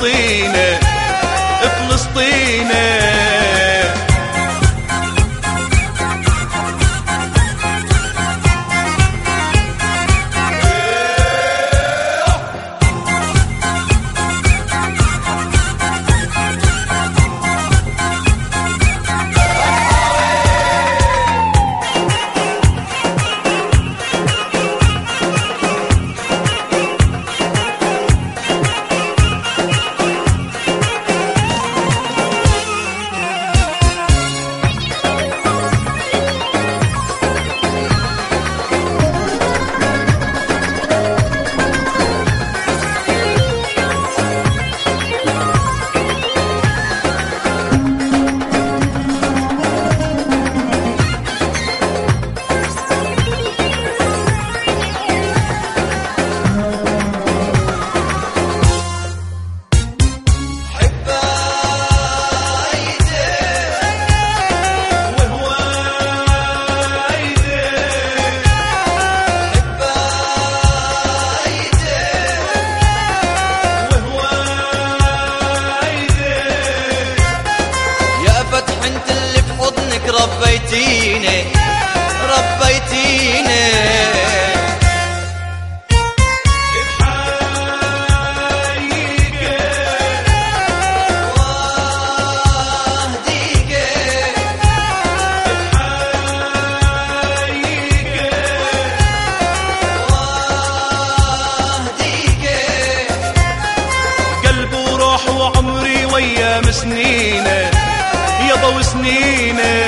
والله وعمري ويام سنينه يابا وسنينة.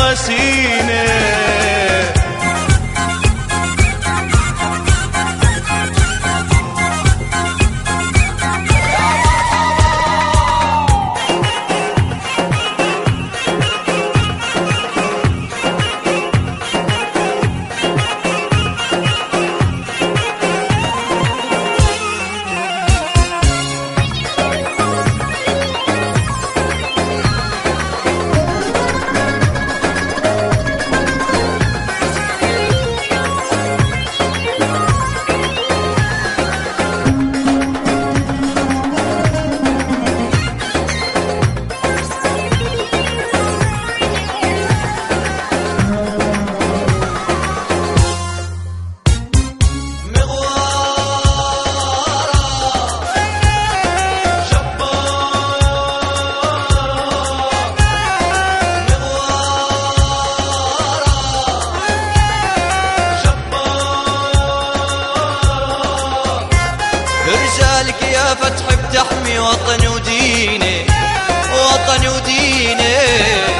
hevasine فتح بتحمي وطني وديني وطني وديني.